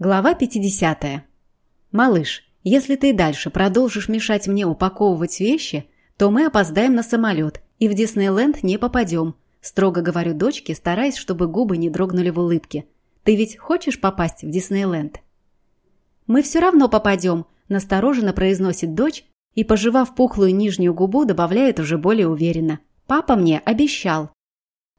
Глава 50. «Малыш, если ты дальше продолжишь мешать мне упаковывать вещи, то мы опоздаем на самолет и в Диснейленд не попадем», строго говорю дочке, стараясь, чтобы губы не дрогнули в улыбке. «Ты ведь хочешь попасть в Диснейленд?» «Мы все равно попадем», настороженно произносит дочь и, пожевав пухлую нижнюю губу, добавляет уже более уверенно. «Папа мне обещал».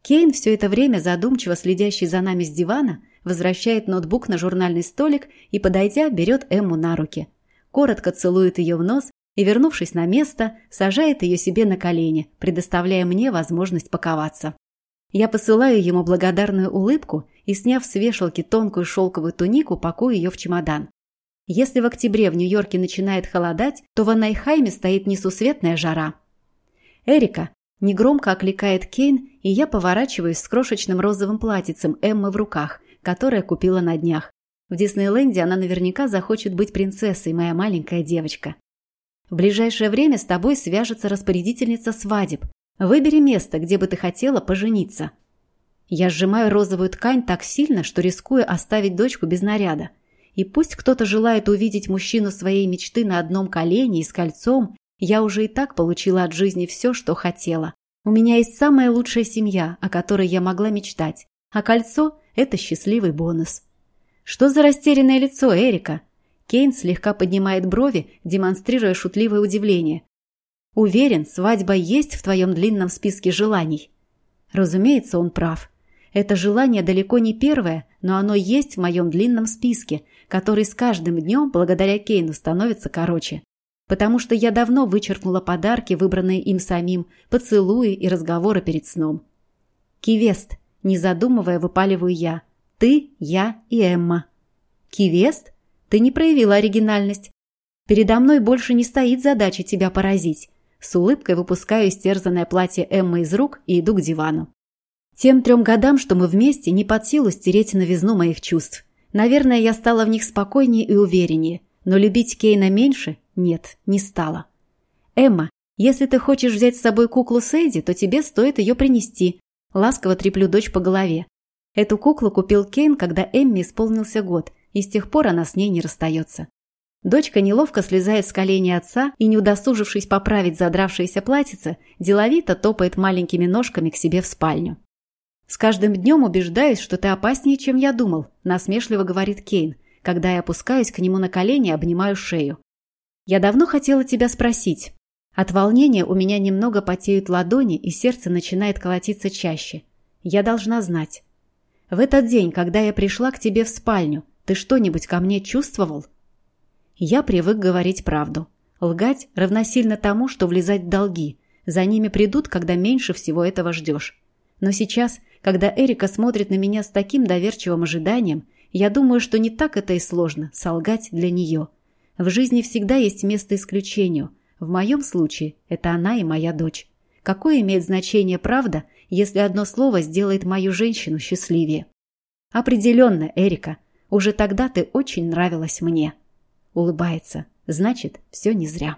Кейн, все это время задумчиво следящий за нами с дивана, возвращает ноутбук на журнальный столик и, подойдя, берет Эмму на руки. Коротко целует ее в нос и, вернувшись на место, сажает ее себе на колени, предоставляя мне возможность паковаться. Я посылаю ему благодарную улыбку и, сняв с вешалки тонкую шелковую тунику, пакую ее в чемодан. Если в октябре в Нью-Йорке начинает холодать, то в Анайхайме стоит несусветная жара. «Эрика!» – негромко окликает Кейн, и я поворачиваюсь с крошечным розовым платьицем Эммы в руках, которое купила на днях. В Диснейленде она наверняка захочет быть принцессой, моя маленькая девочка. В ближайшее время с тобой свяжется распорядительница свадеб. Выбери место, где бы ты хотела пожениться. Я сжимаю розовую ткань так сильно, что рискую оставить дочку без наряда. И пусть кто-то желает увидеть мужчину своей мечты на одном колене и с кольцом, я уже и так получила от жизни все, что хотела. У меня есть самая лучшая семья, о которой я могла мечтать. А кольцо это счастливый бонус. Что за растерянное лицо Эрика? Кейн слегка поднимает брови, демонстрируя шутливое удивление. Уверен, свадьба есть в твоем длинном списке желаний. Разумеется, он прав. Это желание далеко не первое, но оно есть в моем длинном списке, который с каждым днем, благодаря Кейну, становится короче. Потому что я давно вычеркнула подарки, выбранные им самим, поцелуи и разговоры перед сном. Кивест – не задумывая, выпаливаю я. Ты, я и Эмма. Кивест? Ты не проявила оригинальность. Передо мной больше не стоит задача тебя поразить. С улыбкой выпускаю истерзанное платье Эммы из рук и иду к дивану. Тем трем годам, что мы вместе, не под силу стереть новизну моих чувств. Наверное, я стала в них спокойнее и увереннее, но любить Кейна меньше? Нет, не стала. Эмма, если ты хочешь взять с собой куклу Сэйди, то тебе стоит ее принести. Ласково треплю дочь по голове. Эту куклу купил Кейн, когда Эмми исполнился год, и с тех пор она с ней не расстается. Дочка неловко слезает с колени отца и, не удосужившись поправить задравшееся платьице, деловито топает маленькими ножками к себе в спальню. «С каждым днем убеждаюсь, что ты опаснее, чем я думал», – насмешливо говорит Кейн, когда я опускаюсь к нему на колени и обнимаю шею. «Я давно хотела тебя спросить, от волнения у меня немного потеют ладони, и сердце начинает колотиться чаще. Я должна знать. В этот день, когда я пришла к тебе в спальню, ты что-нибудь ко мне чувствовал? Я привык говорить правду. Лгать равносильно тому, что влезать в долги. За ними придут, когда меньше всего этого ждешь. Но сейчас, когда Эрика смотрит на меня с таким доверчивым ожиданием, я думаю, что не так это и сложно – солгать для нее. В жизни всегда есть место исключению – в моем случае это она и моя дочь. Какое имеет значение правда, если одно слово сделает мою женщину счастливее? Определенно, Эрика, уже тогда ты очень нравилась мне. Улыбается. Значит, все не зря.